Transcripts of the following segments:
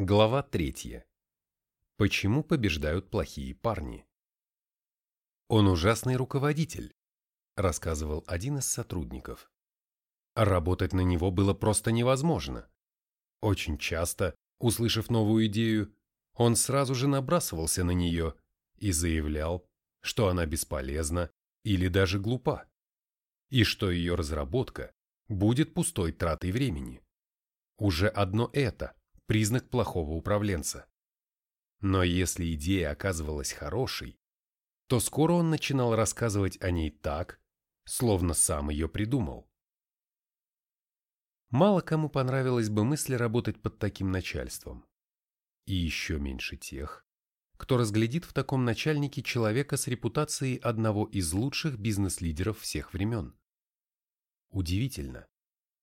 Глава третья. Почему побеждают плохие парни? Он ужасный руководитель, рассказывал один из сотрудников. Работать на него было просто невозможно. Очень часто, услышав новую идею, он сразу же набрасывался на нее и заявлял, что она бесполезна или даже глупа, и что ее разработка будет пустой тратой времени. Уже одно это – признак плохого управленца. Но если идея оказывалась хорошей, то скоро он начинал рассказывать о ней так, словно сам ее придумал. Мало кому понравилась бы мысль работать под таким начальством. И еще меньше тех, кто разглядит в таком начальнике человека с репутацией одного из лучших бизнес-лидеров всех времен. Удивительно,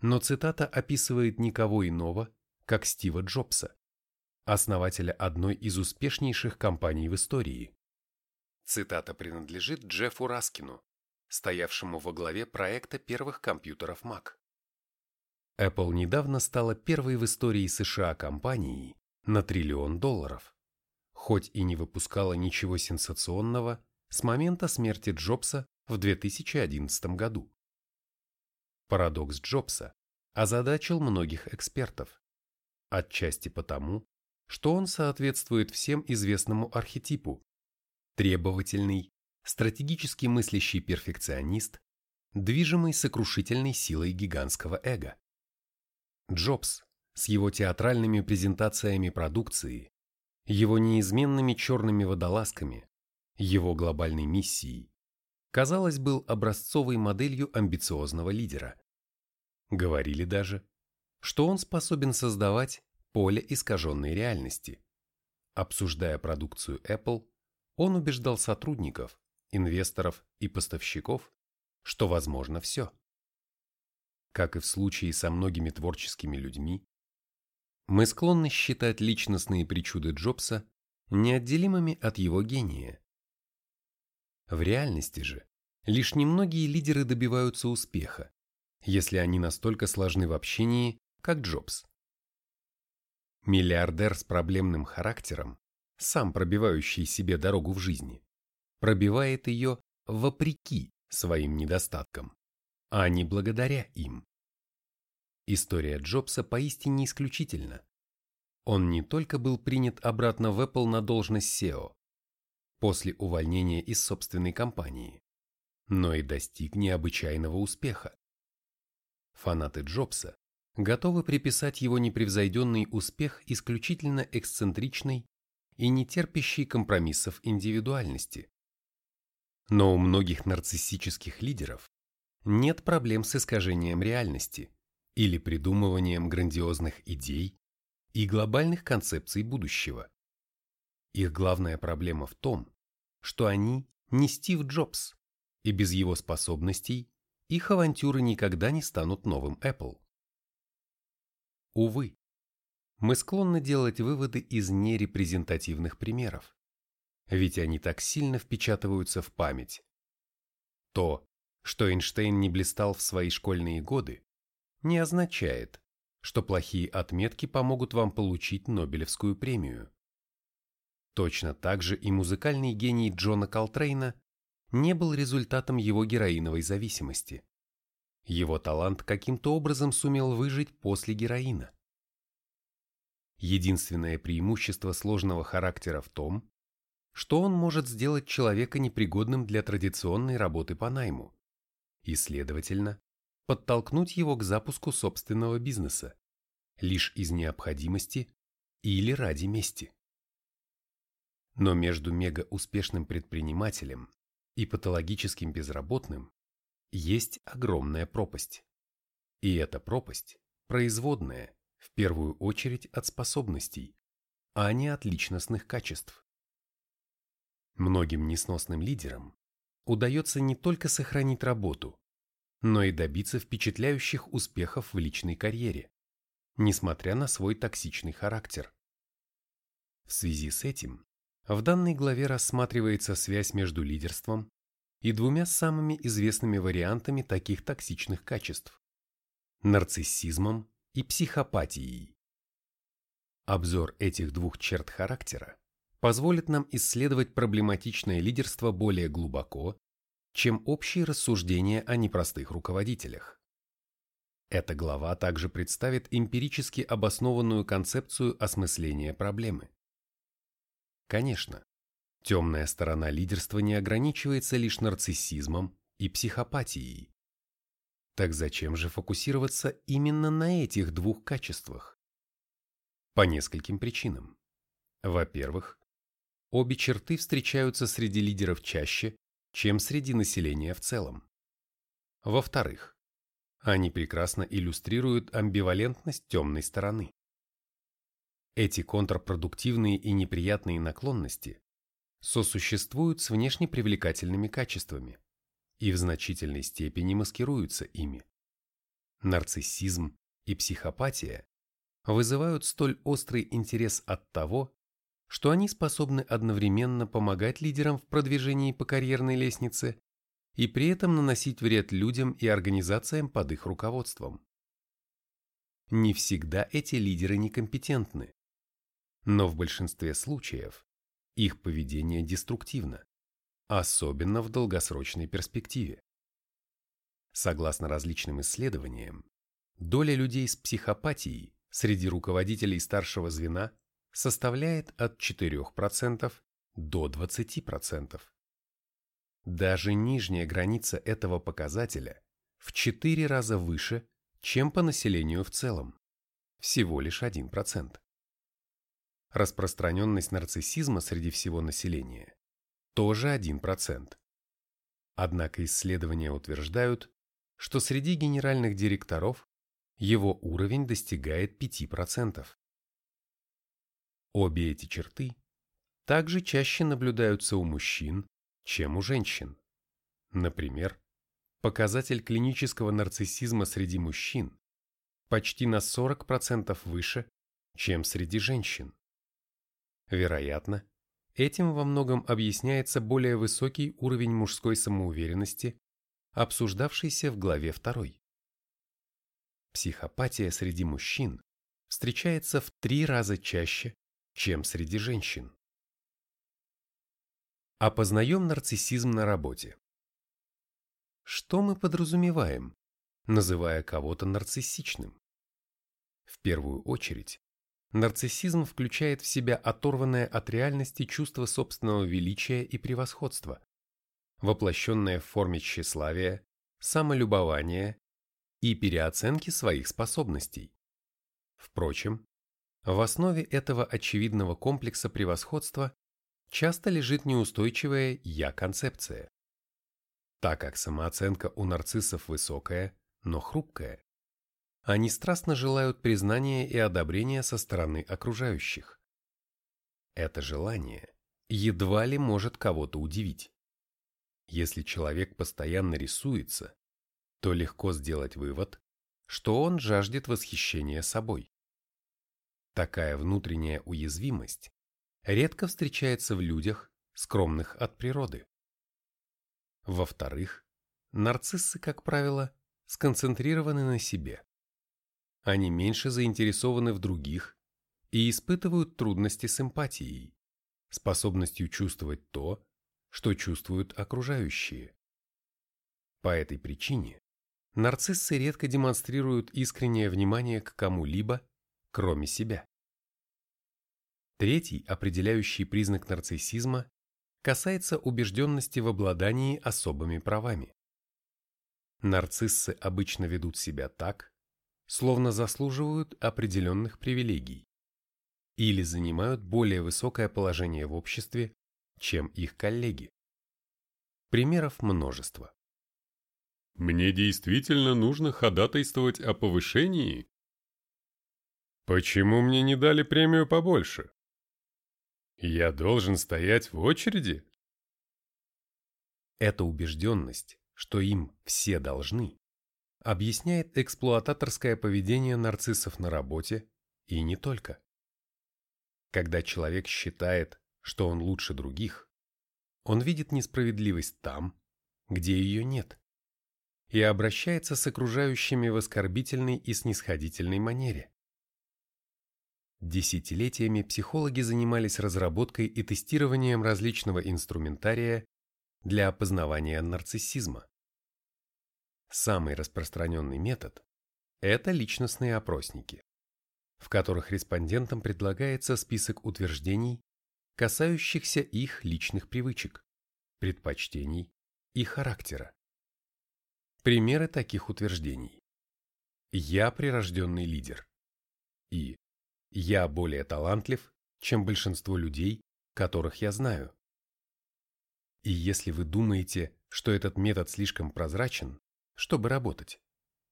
но цитата описывает никого иного, как Стива Джобса, основателя одной из успешнейших компаний в истории. Цитата принадлежит Джеффу Раскину, стоявшему во главе проекта первых компьютеров Mac. Apple недавно стала первой в истории США компанией на триллион долларов, хоть и не выпускала ничего сенсационного с момента смерти Джобса в 2011 году. Парадокс Джобса озадачил многих экспертов, отчасти потому, что он соответствует всем известному архетипу требовательный, стратегически мыслящий перфекционист, движимый сокрушительной силой гигантского эго. Джобс с его театральными презентациями продукции, его неизменными черными водолазками, его глобальной миссией, казалось, был образцовой моделью амбициозного лидера. Говорили даже, что он способен создавать поле искаженной реальности. Обсуждая продукцию Apple, он убеждал сотрудников, инвесторов и поставщиков, что возможно все. Как и в случае со многими творческими людьми, мы склонны считать личностные причуды Джобса неотделимыми от его гения. В реальности же лишь немногие лидеры добиваются успеха, если они настолько сложны в общении, как Джобс. Миллиардер с проблемным характером сам пробивающий себе дорогу в жизни, пробивает ее вопреки своим недостаткам, а не благодаря им. История Джобса поистине исключительна. Он не только был принят обратно в Apple на должность SEO после увольнения из собственной компании, но и достиг необычайного успеха. Фанаты Джобса готовы приписать его непревзойденный успех исключительно эксцентричной и не терпящий компромиссов индивидуальности. Но у многих нарциссических лидеров нет проблем с искажением реальности или придумыванием грандиозных идей и глобальных концепций будущего. Их главная проблема в том, что они не Стив Джобс, и без его способностей их авантюры никогда не станут новым Apple. Увы, мы склонны делать выводы из нерепрезентативных примеров, ведь они так сильно впечатываются в память. То, что Эйнштейн не блистал в свои школьные годы, не означает, что плохие отметки помогут вам получить Нобелевскую премию. Точно так же и музыкальный гений Джона Колтрейна не был результатом его героиновой зависимости. Его талант каким-то образом сумел выжить после героина. Единственное преимущество сложного характера в том, что он может сделать человека непригодным для традиционной работы по найму и, следовательно, подтолкнуть его к запуску собственного бизнеса лишь из необходимости или ради мести. Но между мега-успешным предпринимателем и патологическим безработным есть огромная пропасть. И эта пропасть производная в первую очередь от способностей, а не от личностных качеств. Многим несносным лидерам удается не только сохранить работу, но и добиться впечатляющих успехов в личной карьере, несмотря на свой токсичный характер. В связи с этим в данной главе рассматривается связь между лидерством и двумя самыми известными вариантами таких токсичных качеств – нарциссизмом и психопатией. Обзор этих двух черт характера позволит нам исследовать проблематичное лидерство более глубоко, чем общие рассуждения о непростых руководителях. Эта глава также представит эмпирически обоснованную концепцию осмысления проблемы. Конечно, темная сторона лидерства не ограничивается лишь нарциссизмом и психопатией. Так зачем же фокусироваться именно на этих двух качествах? По нескольким причинам. Во-первых, обе черты встречаются среди лидеров чаще, чем среди населения в целом. Во-вторых, они прекрасно иллюстрируют амбивалентность темной стороны. Эти контрпродуктивные и неприятные наклонности сосуществуют с внешне привлекательными качествами и в значительной степени маскируются ими. Нарциссизм и психопатия вызывают столь острый интерес от того, что они способны одновременно помогать лидерам в продвижении по карьерной лестнице и при этом наносить вред людям и организациям под их руководством. Не всегда эти лидеры некомпетентны, но в большинстве случаев их поведение деструктивно, особенно в долгосрочной перспективе. Согласно различным исследованиям, доля людей с психопатией среди руководителей старшего звена составляет от 4% до 20%. Даже нижняя граница этого показателя в 4 раза выше, чем по населению в целом, всего лишь 1%. Распространенность нарциссизма среди всего населения тоже 1%. Однако исследования утверждают, что среди генеральных директоров его уровень достигает 5%. Обе эти черты также чаще наблюдаются у мужчин, чем у женщин. Например, показатель клинического нарциссизма среди мужчин почти на 40% выше, чем среди женщин. Вероятно, этим во многом объясняется более высокий уровень мужской самоуверенности, обсуждавшийся в главе 2. Психопатия среди мужчин встречается в три раза чаще, чем среди женщин. Опознаем нарциссизм на работе. Что мы подразумеваем, называя кого-то нарциссичным? В первую очередь, нарциссизм включает в себя оторванное от реальности чувство собственного величия и превосходства, воплощенное в форме тщеславия, самолюбования и переоценки своих способностей. Впрочем, в основе этого очевидного комплекса превосходства часто лежит неустойчивая «я-концепция». Так как самооценка у нарциссов высокая, но хрупкая, они страстно желают признания и одобрения со стороны окружающих. Это желание едва ли может кого-то удивить. Если человек постоянно рисуется, то легко сделать вывод, что он жаждет восхищения собой. Такая внутренняя уязвимость редко встречается в людях, скромных от природы. Во-вторых, нарциссы, как правило, сконцентрированы на себе. Они меньше заинтересованы в других и испытывают трудности с эмпатией, способностью чувствовать то, что чувствуют окружающие. По этой причине нарциссы редко демонстрируют искреннее внимание к кому-либо, кроме себя. Третий определяющий признак нарциссизма касается убежденности в обладании особыми правами. Нарциссы обычно ведут себя так, словно заслуживают определенных привилегий или занимают более высокое положение в обществе, чем их коллеги. Примеров множество. Мне действительно нужно ходатайствовать о повышении? Почему мне не дали премию побольше? Я должен стоять в очереди? Эта убежденность, что им все должны, объясняет эксплуататорское поведение нарциссов на работе и не только. Когда человек считает, что он лучше других, он видит несправедливость там, где ее нет, и обращается с окружающими в оскорбительной и снисходительной манере. Десятилетиями психологи занимались разработкой и тестированием различного инструментария для опознавания нарциссизма. Самый распространенный метод – это личностные опросники, в которых респондентам предлагается список утверждений, касающихся их личных привычек, предпочтений и характера. Примеры таких утверждений. Я прирожденный лидер. И я более талантлив, чем большинство людей, которых я знаю. И если вы думаете, что этот метод слишком прозрачен, чтобы работать,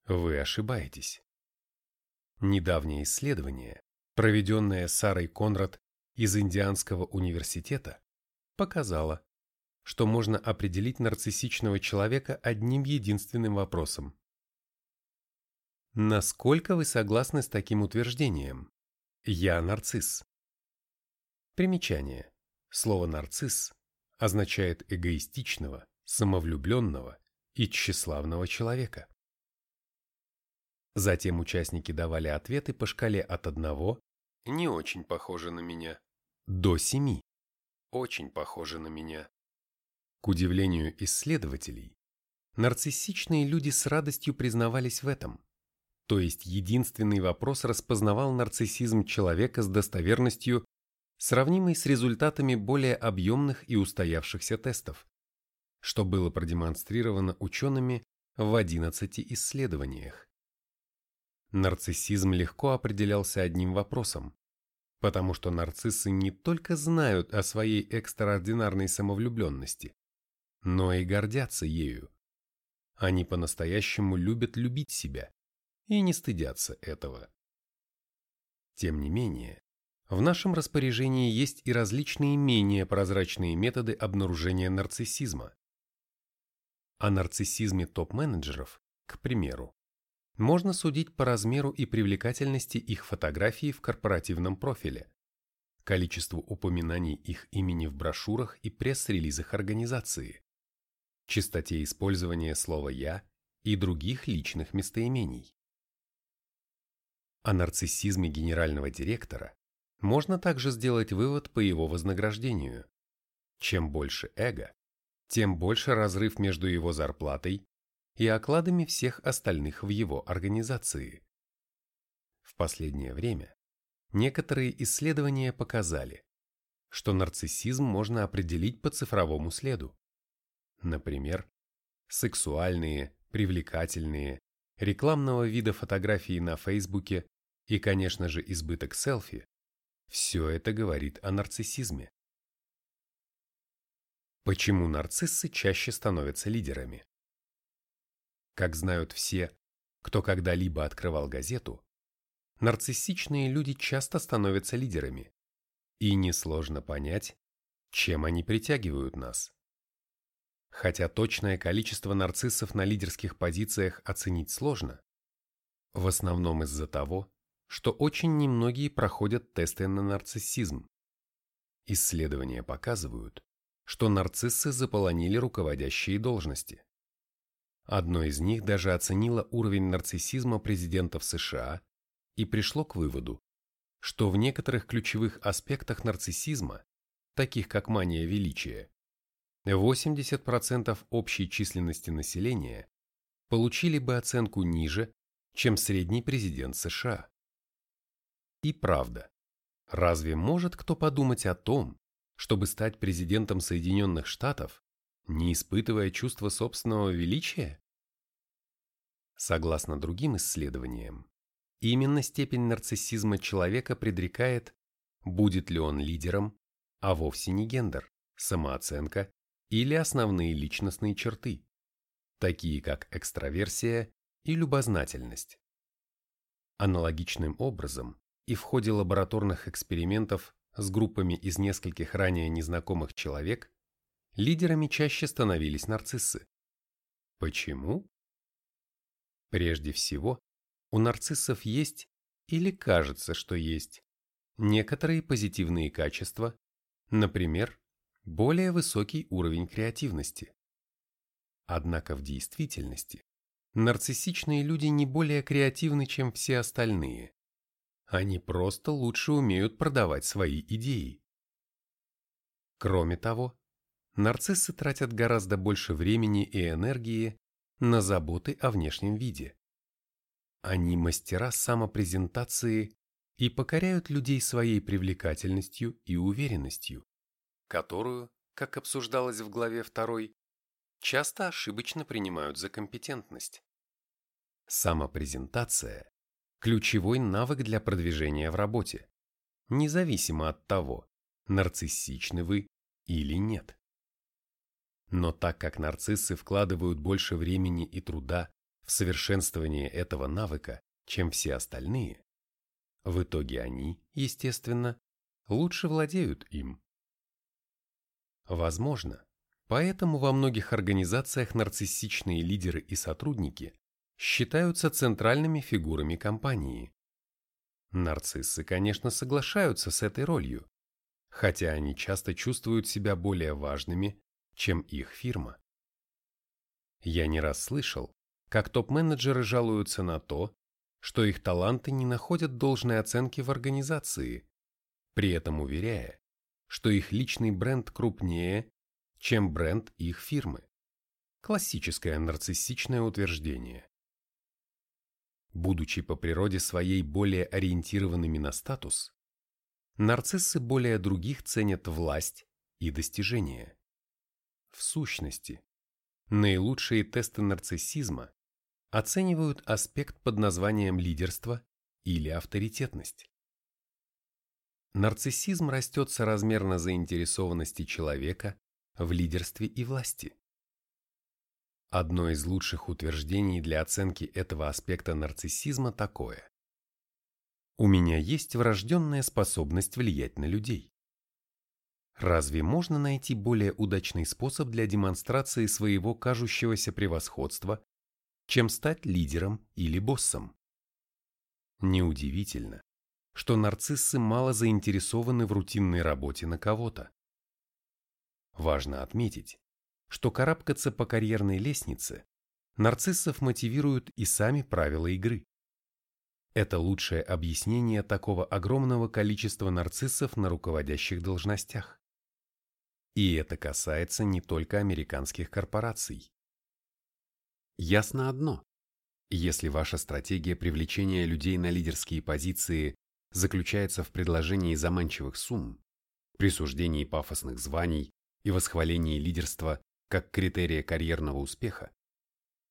вы ошибаетесь. Недавнее исследование, проведенное Сарой Конрад из Индианского университета, показало, что можно определить нарциссичного человека одним единственным вопросом. Насколько вы согласны с таким утверждением? Я нарцисс. Примечание. Слово «нарцисс» означает эгоистичного, самовлюбленного и тщеславного человека. Затем участники давали ответы по шкале от 1 «не очень похоже на меня» до 7 «очень похоже на меня». К удивлению исследователей, нарциссичные люди с радостью признавались в этом. То есть единственный вопрос распознавал нарциссизм человека с достоверностью, сравнимой с результатами более объемных и устоявшихся тестов, что было продемонстрировано учеными в 11 исследованиях. Нарциссизм легко определялся одним вопросом, потому что нарциссы не только знают о своей экстраординарной самовлюбленности, но и гордятся ею. Они по-настоящему любят любить себя и не стыдятся этого. Тем не менее, в нашем распоряжении есть и различные менее прозрачные методы обнаружения нарциссизма. О нарциссизме топ-менеджеров, к примеру, можно судить по размеру и привлекательности их фотографий в корпоративном профиле, количеству упоминаний их имени в брошюрах и пресс-релизах организации, частоте использования слова «я» и других личных местоимений. О нарциссизме генерального директора можно также сделать вывод по его вознаграждению. Чем больше эго, тем больше разрыв между его зарплатой и окладами всех остальных в его организации. В последнее время некоторые исследования показали, что нарциссизм можно определить по цифровому следу. Например, сексуальные, привлекательные, рекламного вида фотографии на Фейсбуке и, конечно же, избыток селфи – все это говорит о нарциссизме. Почему нарциссы чаще становятся лидерами? Как знают все, кто когда-либо открывал газету, нарциссичные люди часто становятся лидерами, и несложно понять, чем они притягивают нас. Хотя точное количество нарциссов на лидерских позициях оценить сложно, в основном из-за того, что очень немногие проходят тесты на нарциссизм. Исследования показывают, что нарциссы заполонили руководящие должности. Одно из них даже оценило уровень нарциссизма президентов США и пришло к выводу, что в некоторых ключевых аспектах нарциссизма, таких как мания величия, 80% общей численности населения получили бы оценку ниже, чем средний президент США. И правда, разве может кто подумать о том, чтобы стать президентом Соединенных Штатов, не испытывая чувства собственного величия? Согласно другим исследованиям, именно степень нарциссизма человека предрекает, будет ли он лидером, а вовсе не гендер, самооценка или основные личностные черты, такие как экстраверсия и любознательность. Аналогичным образом и в ходе лабораторных экспериментов с группами из нескольких ранее незнакомых человек лидерами чаще становились нарциссы. Почему? Прежде всего, у нарциссов есть, или кажется, что есть, некоторые позитивные качества, например, более высокий уровень креативности. Однако в действительности нарциссичные люди не более креативны, чем все остальные. Они просто лучше умеют продавать свои идеи. Кроме того, нарциссы тратят гораздо больше времени и энергии на заботы о внешнем виде. Они мастера самопрезентации и покоряют людей своей привлекательностью и уверенностью, которую, как обсуждалось в главе 2, часто ошибочно принимают за компетентность. Самопрезентация – ключевой навык для продвижения в работе, независимо от того, нарциссичны вы или нет. Но так как нарциссы вкладывают больше времени и труда в совершенствование этого навыка, чем все остальные, в итоге они, естественно, лучше владеют им. Возможно, поэтому во многих организациях нарциссичные лидеры и сотрудники считаются центральными фигурами компании. Нарциссы, конечно, соглашаются с этой ролью, хотя они часто чувствуют себя более важными чем их фирма. Я не раз слышал, как топ-менеджеры жалуются на то, что их таланты не находят должной оценки в организации, при этом уверяя, что их личный бренд крупнее, чем бренд их фирмы. Классическое нарциссичное утверждение. Будучи по природе своей более ориентированными на статус, нарциссы более других ценят власть и достижения. В сущности, наилучшие тесты нарциссизма оценивают аспект под названием лидерство или авторитетность. Нарциссизм растет соразмерно заинтересованности человека в лидерстве и власти. Одно из лучших утверждений для оценки этого аспекта нарциссизма такое. У меня есть врожденная способность влиять на людей. Разве можно найти более удачный способ для демонстрации своего кажущегося превосходства, чем стать лидером или боссом? Неудивительно, что нарциссы мало заинтересованы в рутинной работе на кого-то. Важно отметить, что карабкаться по карьерной лестнице нарциссов мотивируют и сами правила игры. Это лучшее объяснение такого огромного количества нарциссов на руководящих должностях. И это касается не только американских корпораций. Ясно одно. Если ваша стратегия привлечения людей на лидерские позиции заключается в предложении заманчивых сумм, присуждении пафосных званий и восхвалении лидерства как критерия карьерного успеха,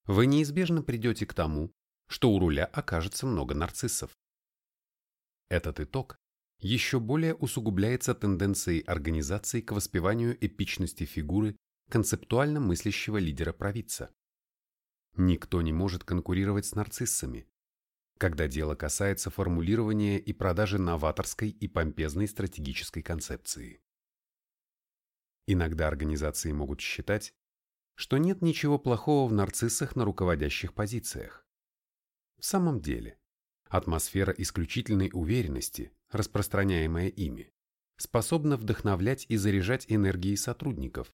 вы неизбежно придете к тому, что у руля окажется много нарциссов. Этот итог еще более усугубляется тенденцией организации к воспеванию эпичности фигуры концептуально мыслящего лидера-провидца. Никто не может конкурировать с нарциссами, когда дело касается формулирования и продажи новаторской и помпезной стратегической концепции. Иногда организации могут считать, что нет ничего плохого в нарциссах на руководящих позициях. В самом деле, атмосфера исключительной уверенности – распространяемое ими, способна вдохновлять и заряжать энергией сотрудников.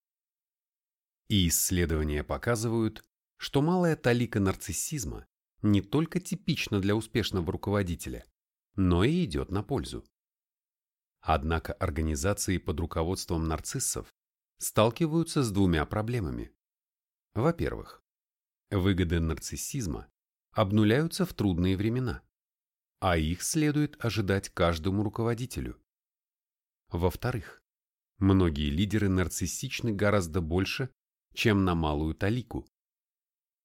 И исследования показывают, что малая талика нарциссизма не только типична для успешного руководителя, но и идет на пользу. Однако организации под руководством нарциссов сталкиваются с двумя проблемами. Во-первых, выгоды нарциссизма обнуляются в трудные времена а их следует ожидать каждому руководителю. Во-вторых, многие лидеры нарциссичны гораздо больше, чем на малую талику.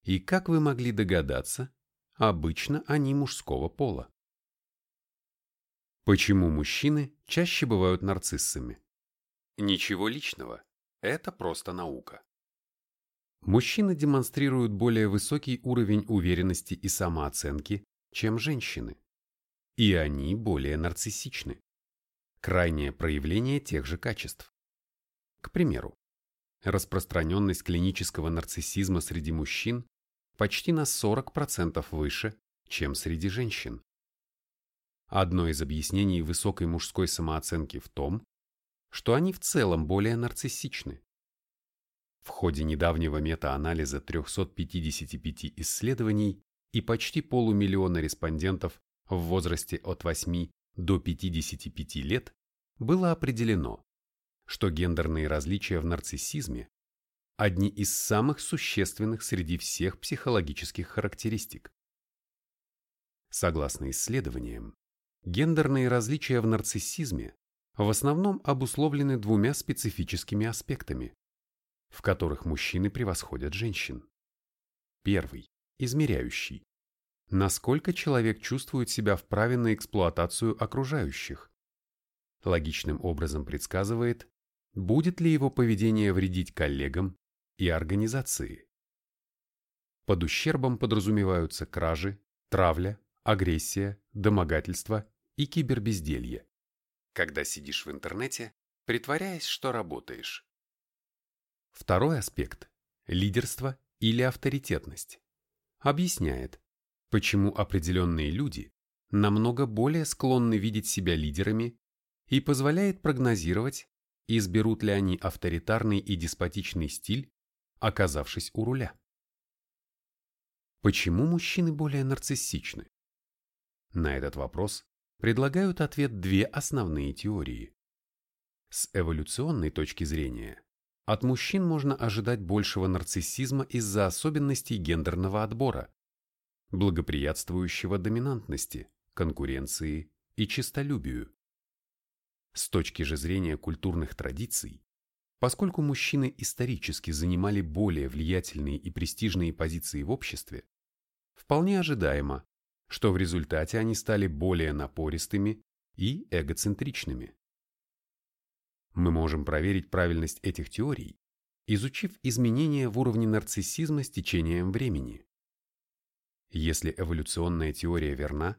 И как вы могли догадаться, обычно они мужского пола. Почему мужчины чаще бывают нарциссами? Ничего личного, это просто наука. Мужчины демонстрируют более высокий уровень уверенности и самооценки, чем женщины и они более нарциссичны. Крайнее проявление тех же качеств. К примеру, распространенность клинического нарциссизма среди мужчин почти на 40% выше, чем среди женщин. Одно из объяснений высокой мужской самооценки в том, что они в целом более нарциссичны. В ходе недавнего метаанализа 355 исследований и почти полумиллиона респондентов в возрасте от 8 до 55 лет было определено, что гендерные различия в нарциссизме – одни из самых существенных среди всех психологических характеристик. Согласно исследованиям, гендерные различия в нарциссизме в основном обусловлены двумя специфическими аспектами, в которых мужчины превосходят женщин. Первый – измеряющий. Насколько человек чувствует себя вправе на эксплуатацию окружающих. Логичным образом предсказывает, будет ли его поведение вредить коллегам и организации. Под ущербом подразумеваются кражи, травля, агрессия, домогательство и кибербезделье. Когда сидишь в интернете, притворяясь, что работаешь. Второй аспект – лидерство или авторитетность. Объясняет, почему определенные люди намного более склонны видеть себя лидерами и позволяет прогнозировать, изберут ли они авторитарный и деспотичный стиль, оказавшись у руля. Почему мужчины более нарциссичны? На этот вопрос предлагают ответ две основные теории. С эволюционной точки зрения, от мужчин можно ожидать большего нарциссизма из-за особенностей гендерного отбора, благоприятствующего доминантности, конкуренции и честолюбию. С точки же зрения культурных традиций, поскольку мужчины исторически занимали более влиятельные и престижные позиции в обществе, вполне ожидаемо, что в результате они стали более напористыми и эгоцентричными. Мы можем проверить правильность этих теорий, изучив изменения в уровне нарциссизма с течением времени. Если эволюционная теория верна,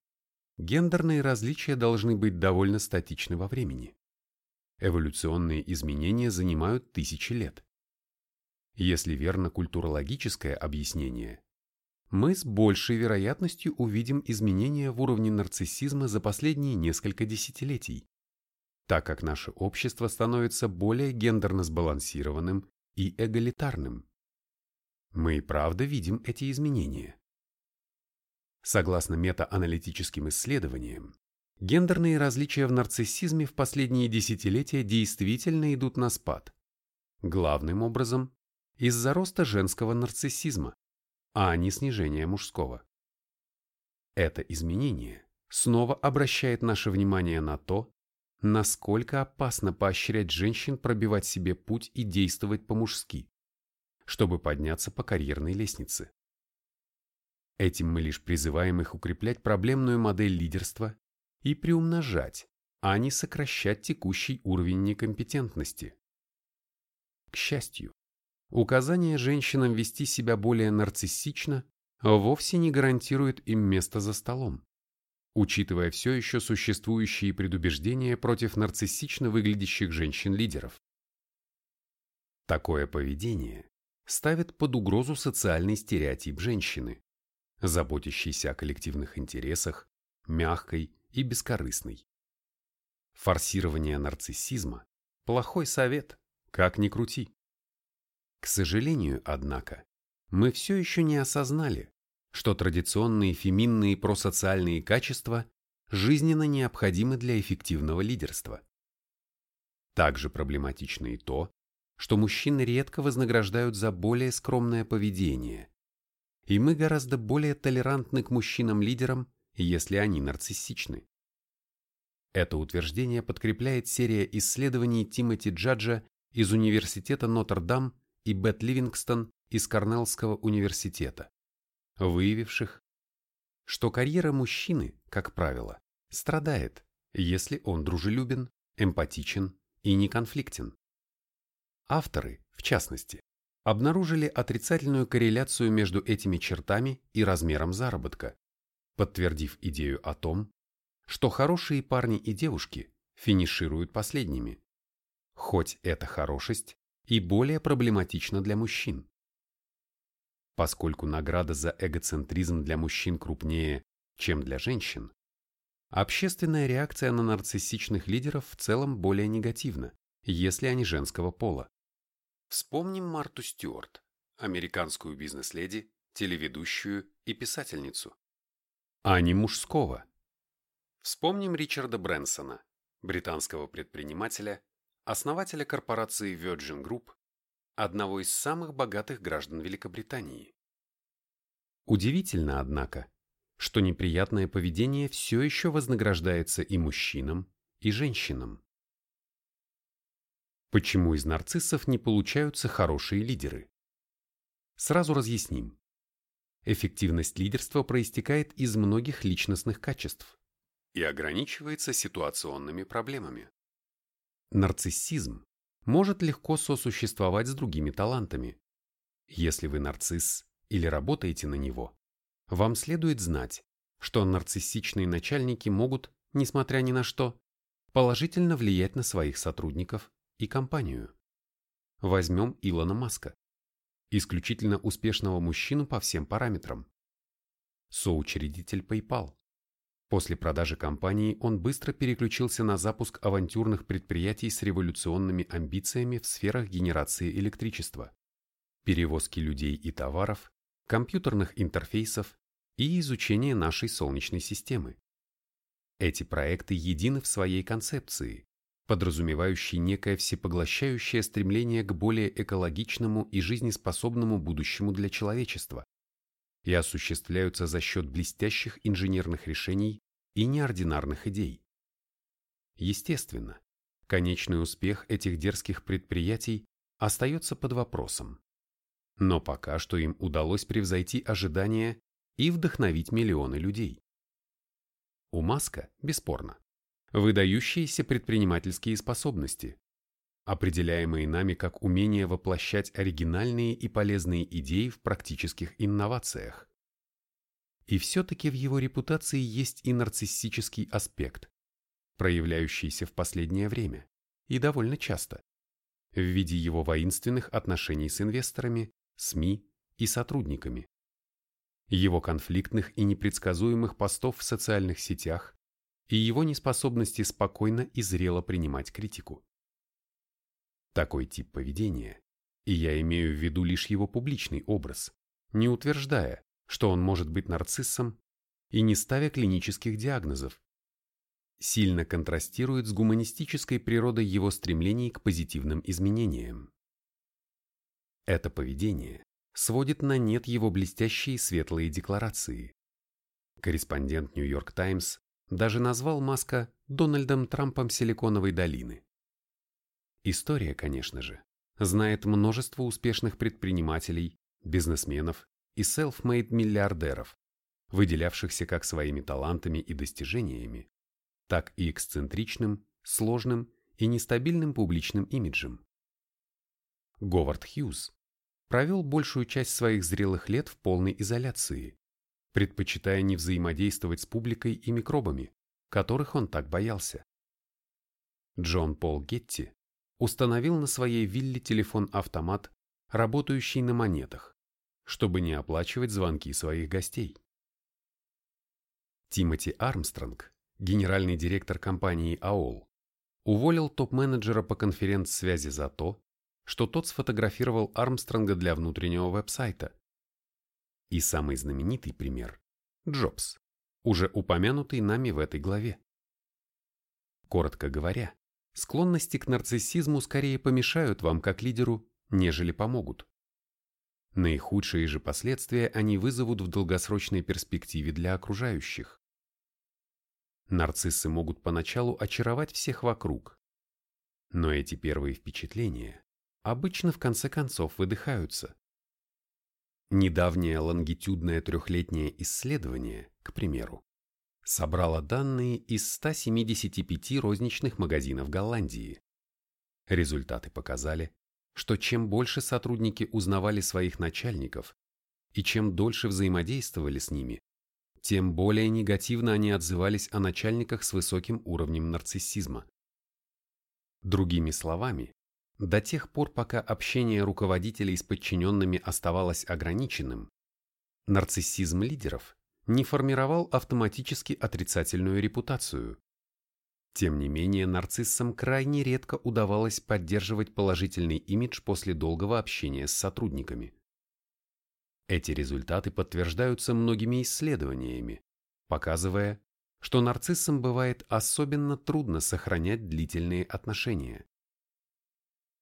гендерные различия должны быть довольно статичны во времени. Эволюционные изменения занимают тысячи лет. Если верно культурологическое объяснение, мы с большей вероятностью увидим изменения в уровне нарциссизма за последние несколько десятилетий, так как наше общество становится более гендерно сбалансированным и эгалитарным. Мы и правда видим эти изменения. Согласно метааналитическим исследованиям, гендерные различия в нарциссизме в последние десятилетия действительно идут на спад. Главным образом из-за роста женского нарциссизма, а не снижения мужского. Это изменение снова обращает наше внимание на то, насколько опасно поощрять женщин пробивать себе путь и действовать по-мужски, чтобы подняться по карьерной лестнице. Этим мы лишь призываем их укреплять проблемную модель лидерства и приумножать, а не сокращать текущий уровень некомпетентности. К счастью, указание женщинам вести себя более нарциссично вовсе не гарантирует им место за столом, учитывая все еще существующие предубеждения против нарциссично выглядящих женщин-лидеров. Такое поведение ставит под угрозу социальный стереотип женщины, заботящейся о коллективных интересах, мягкой и бескорыстной. Форсирование нарциссизма – плохой совет, как ни крути. К сожалению, однако, мы все еще не осознали, что традиционные феминные просоциальные качества жизненно необходимы для эффективного лидерства. Также проблематично и то, что мужчины редко вознаграждают за более скромное поведение, и мы гораздо более толерантны к мужчинам-лидерам, если они нарциссичны. Это утверждение подкрепляет серия исследований Тимоти Джаджа из Университета Нотр-Дам и Бет Ливингстон из Корнеллского университета, выявивших, что карьера мужчины, как правило, страдает, если он дружелюбен, эмпатичен и неконфликтен. Авторы, в частности, обнаружили отрицательную корреляцию между этими чертами и размером заработка, подтвердив идею о том, что хорошие парни и девушки финишируют последними, хоть эта хорошесть и более проблематична для мужчин. Поскольку награда за эгоцентризм для мужчин крупнее, чем для женщин, общественная реакция на нарциссичных лидеров в целом более негативна, если они женского пола. Вспомним Марту Стюарт, американскую бизнес-леди, телеведущую и писательницу. А не мужского, Вспомним Ричарда Брэнсона, британского предпринимателя, основателя корпорации Virgin Group, одного из самых богатых граждан Великобритании. Удивительно, однако, что неприятное поведение все еще вознаграждается и мужчинам, и женщинам. Почему из нарциссов не получаются хорошие лидеры? Сразу разъясним. Эффективность лидерства проистекает из многих личностных качеств и ограничивается ситуационными проблемами. Нарциссизм может легко сосуществовать с другими талантами. Если вы нарцисс или работаете на него, вам следует знать, что нарциссичные начальники могут, несмотря ни на что, положительно влиять на своих сотрудников и компанию. Возьмем Илона Маска, исключительно успешного мужчину по всем параметрам. Соучредитель PayPal. После продажи компании он быстро переключился на запуск авантюрных предприятий с революционными амбициями в сферах генерации электричества, перевозки людей и товаров, компьютерных интерфейсов и изучения нашей Солнечной системы. Эти проекты едины в своей концепции, подразумевающей некое всепоглощающее стремление к более экологичному и жизнеспособному будущему для человечества и осуществляются за счет блестящих инженерных решений и неординарных идей. Естественно, конечный успех этих дерзких предприятий остается под вопросом. Но пока что им удалось превзойти ожидания и вдохновить миллионы людей. У Маска, бесспорно, выдающиеся предпринимательские способности, определяемые нами как умение воплощать оригинальные и полезные идеи в практических инновациях. И все-таки в его репутации есть и нарциссический аспект, проявляющийся в последнее время, и довольно часто, в виде его воинственных отношений с инвесторами, СМИ и сотрудниками, его конфликтных и непредсказуемых постов в социальных сетях и его неспособности спокойно и зрело принимать критику. Такой тип поведения, и я имею в виду лишь его публичный образ, не утверждая, что он может быть нарциссом и не ставя клинических диагнозов, сильно контрастирует с гуманистической природой его стремлений к позитивным изменениям. Это поведение сводит на нет его блестящие светлые декларации. Корреспондент Нью-Йорк Таймс даже назвал Маска Дональдом Трампом Силиконовой долины. История, конечно же, знает множество успешных предпринимателей, бизнесменов и селф-мейд миллиардеров, выделявшихся как своими талантами и достижениями, так и эксцентричным, сложным и нестабильным публичным имиджем. Говард Хьюз провел большую часть своих зрелых лет в полной изоляции, предпочитая не взаимодействовать с публикой и микробами, которых он так боялся. Джон Пол Гетти установил на своей вилле телефон-автомат, работающий на монетах, чтобы не оплачивать звонки своих гостей. Тимоти Армстронг, генеральный директор компании AOL, уволил топ-менеджера по конференц-связи за то, что тот сфотографировал Армстронга для внутреннего веб-сайта. И самый знаменитый пример – Джобс, уже упомянутый нами в этой главе. Коротко говоря, склонности к нарциссизму скорее помешают вам как лидеру, нежели помогут. Наихудшие же последствия они вызовут в долгосрочной перспективе для окружающих. Нарциссы могут поначалу очаровать всех вокруг. Но эти первые впечатления обычно в конце концов выдыхаются. Недавнее лонгитюдное трехлетнее исследование, к примеру, собрало данные из 175 розничных магазинов Голландии. Результаты показали, что чем больше сотрудники узнавали своих начальников и чем дольше взаимодействовали с ними, тем более негативно они отзывались о начальниках с высоким уровнем нарциссизма. Другими словами, до тех пор, пока общение руководителей с подчиненными оставалось ограниченным, нарциссизм лидеров не формировал автоматически отрицательную репутацию. Тем не менее, нарциссам крайне редко удавалось поддерживать положительный имидж после долгого общения с сотрудниками. Эти результаты подтверждаются многими исследованиями, показывая, что нарциссам бывает особенно трудно сохранять длительные отношения.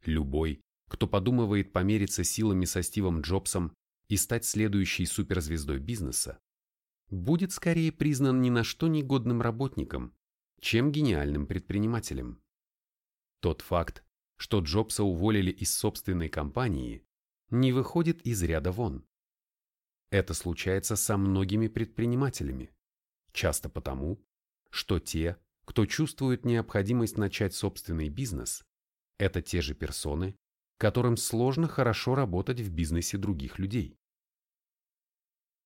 Любой, кто подумывает помериться силами со Стивом Джобсом и стать следующей суперзвездой бизнеса, будет скорее признан ни на что негодным работником, чем гениальным предпринимателем. Тот факт, что Джобса уволили из собственной компании, не выходит из ряда вон. Это случается со многими предпринимателями, часто потому, что те, кто чувствует необходимость начать собственный бизнес, это те же персоны, которым сложно хорошо работать в бизнесе других людей.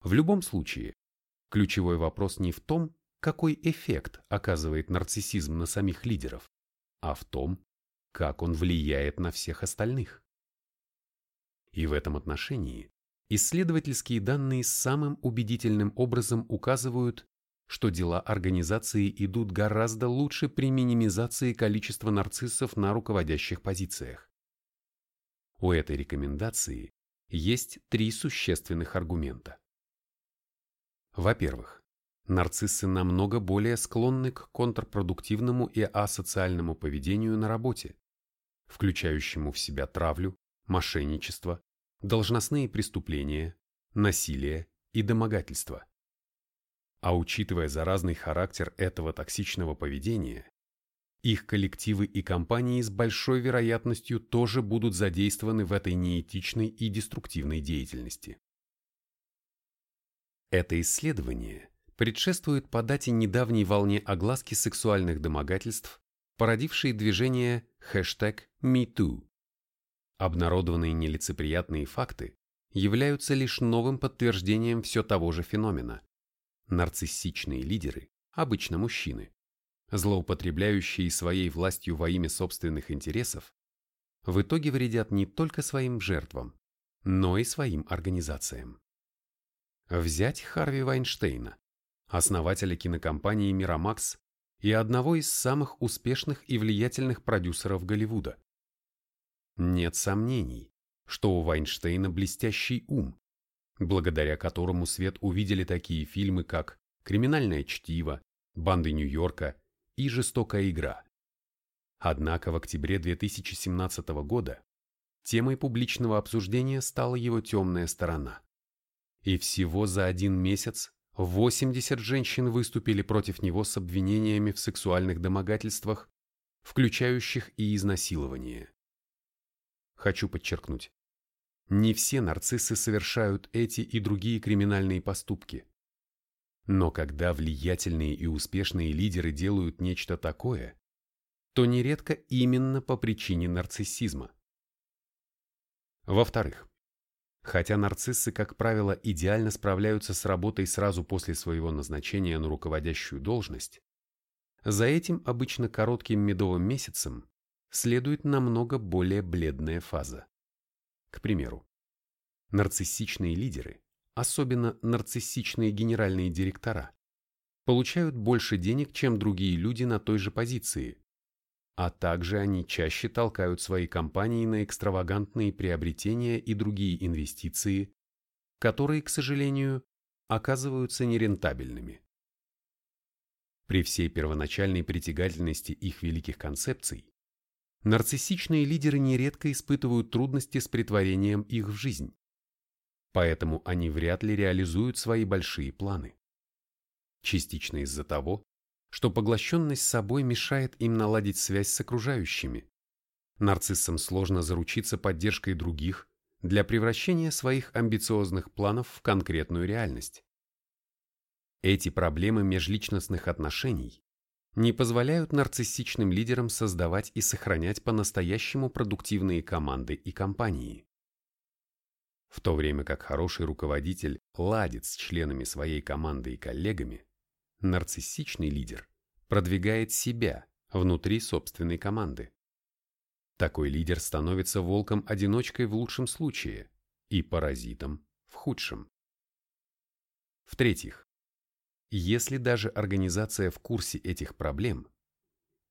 В любом случае, ключевой вопрос не в том, какой эффект оказывает нарциссизм на самих лидеров, а в том, как он влияет на всех остальных. И в этом отношении исследовательские данные самым убедительным образом указывают, что дела организации идут гораздо лучше при минимизации количества нарциссов на руководящих позициях. У этой рекомендации есть три существенных аргумента. Во-первых, нарциссы намного более склонны к контрпродуктивному и асоциальному поведению на работе, включающему в себя травлю, мошенничество, должностные преступления, насилие и домогательство. А учитывая заразный характер этого токсичного поведения, их коллективы и компании с большой вероятностью тоже будут задействованы в этой неэтичной и деструктивной деятельности. Это исследование предшествует по дате недавней волне огласки сексуальных домогательств, породившей движение хэштег MeToo. Обнародованные нелицеприятные факты являются лишь новым подтверждением все того же феномена. Нарциссичные лидеры, обычно мужчины, злоупотребляющие своей властью во имя собственных интересов, в итоге вредят не только своим жертвам, но и своим организациям. Взять Харви Вайнштейна, основателя кинокомпании Miramax и одного из самых успешных и влиятельных продюсеров Голливуда. Нет сомнений, что у Вайнштейна блестящий ум, благодаря которому свет увидели такие фильмы, как «Криминальное чтиво», «Банды Нью-Йорка» и «Жестокая игра». Однако в октябре 2017 года темой публичного обсуждения стала его темная сторона. И всего за один месяц 80 женщин выступили против него с обвинениями в сексуальных домогательствах, включающих и изнасилование. Хочу подчеркнуть, не все нарциссы совершают эти и другие криминальные поступки. Но когда влиятельные и успешные лидеры делают нечто такое, то нередко именно по причине нарциссизма. Во-вторых, Хотя нарциссы, как правило, идеально справляются с работой сразу после своего назначения на руководящую должность, за этим обычно коротким медовым месяцем следует намного более бледная фаза. К примеру, нарциссичные лидеры, особенно нарциссичные генеральные директора, получают больше денег, чем другие люди на той же позиции, а также они чаще толкают свои компании на экстравагантные приобретения и другие инвестиции, которые, к сожалению, оказываются нерентабельными. При всей первоначальной притягательности их великих концепций, нарциссичные лидеры нередко испытывают трудности с притворением их в жизнь, поэтому они вряд ли реализуют свои большие планы. Частично из-за того, что поглощенность собой мешает им наладить связь с окружающими. Нарциссам сложно заручиться поддержкой других для превращения своих амбициозных планов в конкретную реальность. Эти проблемы межличностных отношений не позволяют нарциссичным лидерам создавать и сохранять по-настоящему продуктивные команды и компании. В то время как хороший руководитель ладит с членами своей команды и коллегами, нарциссичный лидер продвигает себя внутри собственной команды. Такой лидер становится волком-одиночкой в лучшем случае и паразитом в худшем. В-третьих, если даже организация в курсе этих проблем,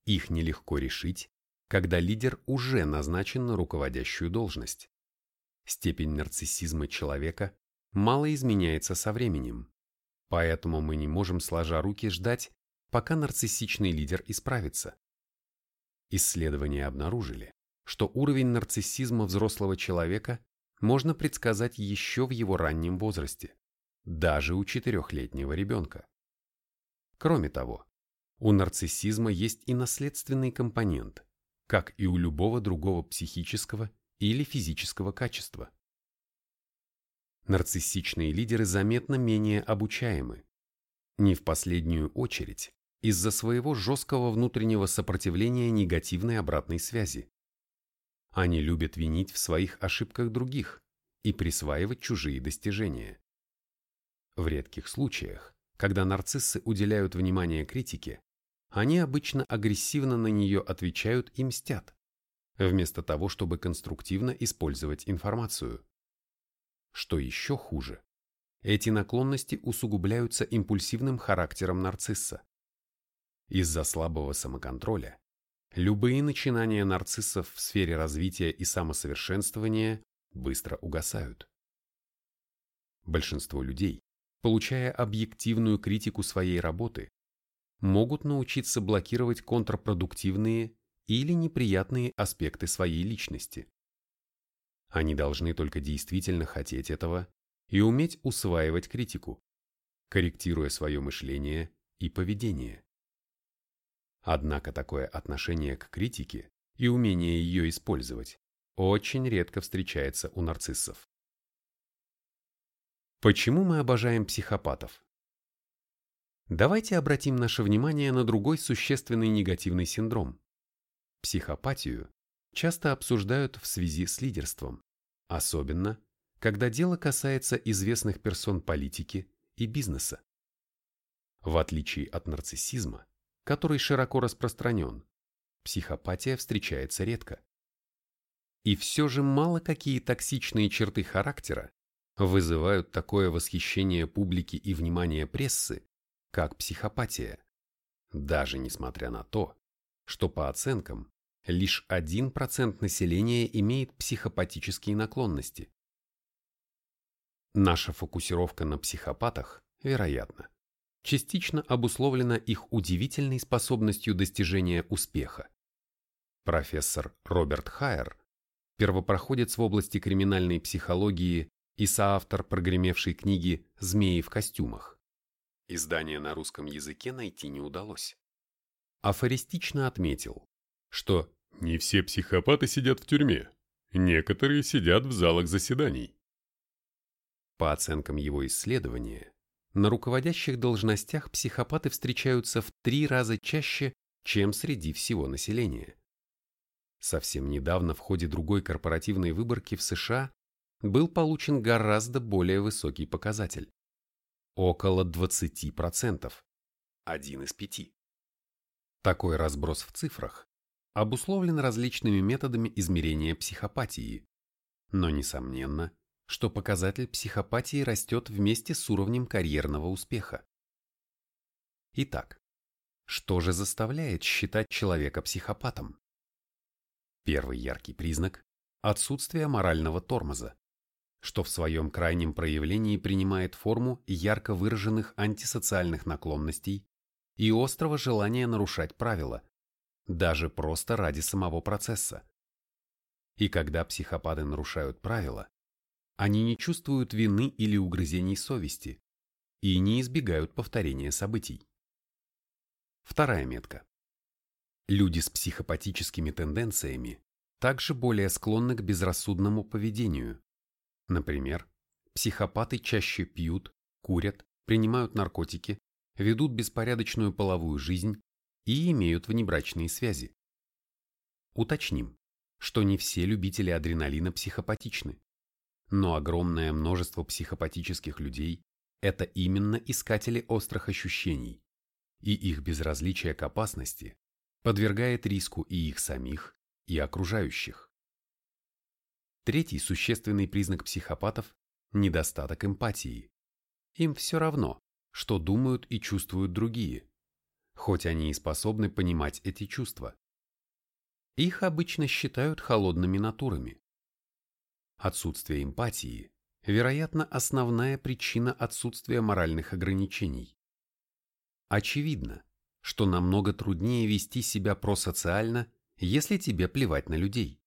их нелегко решить, когда лидер уже назначен на руководящую должность. Степень нарциссизма человека мало изменяется со временем. Поэтому мы не можем сложа руки ждать, пока нарциссичный лидер исправится. Исследования обнаружили, что уровень нарциссизма взрослого человека можно предсказать еще в его раннем возрасте, даже у четырехлетнего ребенка. Кроме того, у нарциссизма есть и наследственный компонент, как и у любого другого психического или физического качества. Нарциссичные лидеры заметно менее обучаемы, не в последнюю очередь из-за своего жесткого внутреннего сопротивления негативной обратной связи. Они любят винить в своих ошибках других и присваивать чужие достижения. В редких случаях, когда нарциссы уделяют внимание критике, они обычно агрессивно на нее отвечают и мстят, вместо того, чтобы конструктивно использовать информацию. Что еще хуже, эти наклонности усугубляются импульсивным характером нарцисса. Из-за слабого самоконтроля любые начинания нарциссов в сфере развития и самосовершенствования быстро угасают. Большинство людей, получая объективную критику своей работы, могут научиться блокировать контрпродуктивные или неприятные аспекты своей личности. Они должны только действительно хотеть этого и уметь усваивать критику, корректируя свое мышление и поведение. Однако такое отношение к критике и умение ее использовать очень редко встречается у нарциссов. Почему мы обожаем психопатов? Давайте обратим наше внимание на другой существенный негативный синдром. Психопатию часто обсуждают в связи с лидерством, особенно, когда дело касается известных персон политики и бизнеса. В отличие от нарциссизма, который широко распространен, психопатия встречается редко. И все же мало какие токсичные черты характера вызывают такое восхищение публики и внимание прессы, как психопатия, даже несмотря на то, что по оценкам лишь 1% населения имеет психопатические наклонности. Наша фокусировка на психопатах, вероятно, частично обусловлена их удивительной способностью достижения успеха. Профессор Роберт Хайер, первопроходец в области криминальной психологии и соавтор прогремевшей книги «Змеи в костюмах», Издание на русском языке найти не удалось. Афористично отметил, что «не все психопаты сидят в тюрьме, некоторые сидят в залах заседаний». По оценкам его исследования, на руководящих должностях психопаты встречаются в три раза чаще, чем среди всего населения. Совсем недавно в ходе другой корпоративной выборки в США был получен гораздо более высокий показатель около 20%, один из пяти. Такой разброс в цифрах обусловлен различными методами измерения психопатии, но несомненно, что показатель психопатии растет вместе с уровнем карьерного успеха. Итак, что же заставляет считать человека психопатом? Первый яркий признак – отсутствие морального тормоза что в своем крайнем проявлении принимает форму ярко выраженных антисоциальных наклонностей и острого желания нарушать правила, даже просто ради самого процесса. И когда психопаты нарушают правила, они не чувствуют вины или угрызений совести и не избегают повторения событий. Вторая метка. Люди с психопатическими тенденциями также более склонны к безрассудному поведению, Например, психопаты чаще пьют, курят, принимают наркотики, ведут беспорядочную половую жизнь и имеют внебрачные связи. Уточним, что не все любители адреналина психопатичны, но огромное множество психопатических людей – это именно искатели острых ощущений, и их безразличие к опасности подвергает риску и их самих, и окружающих. Третий существенный признак психопатов – недостаток эмпатии. Им все равно, что думают и чувствуют другие, хоть они и способны понимать эти чувства. Их обычно считают холодными натурами. Отсутствие эмпатии – вероятно, основная причина отсутствия моральных ограничений. Очевидно, что намного труднее вести себя просоциально, если тебе плевать на людей.